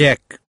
check.